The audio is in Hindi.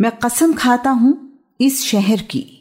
मैं कसम खाता हूँ इस शहर की।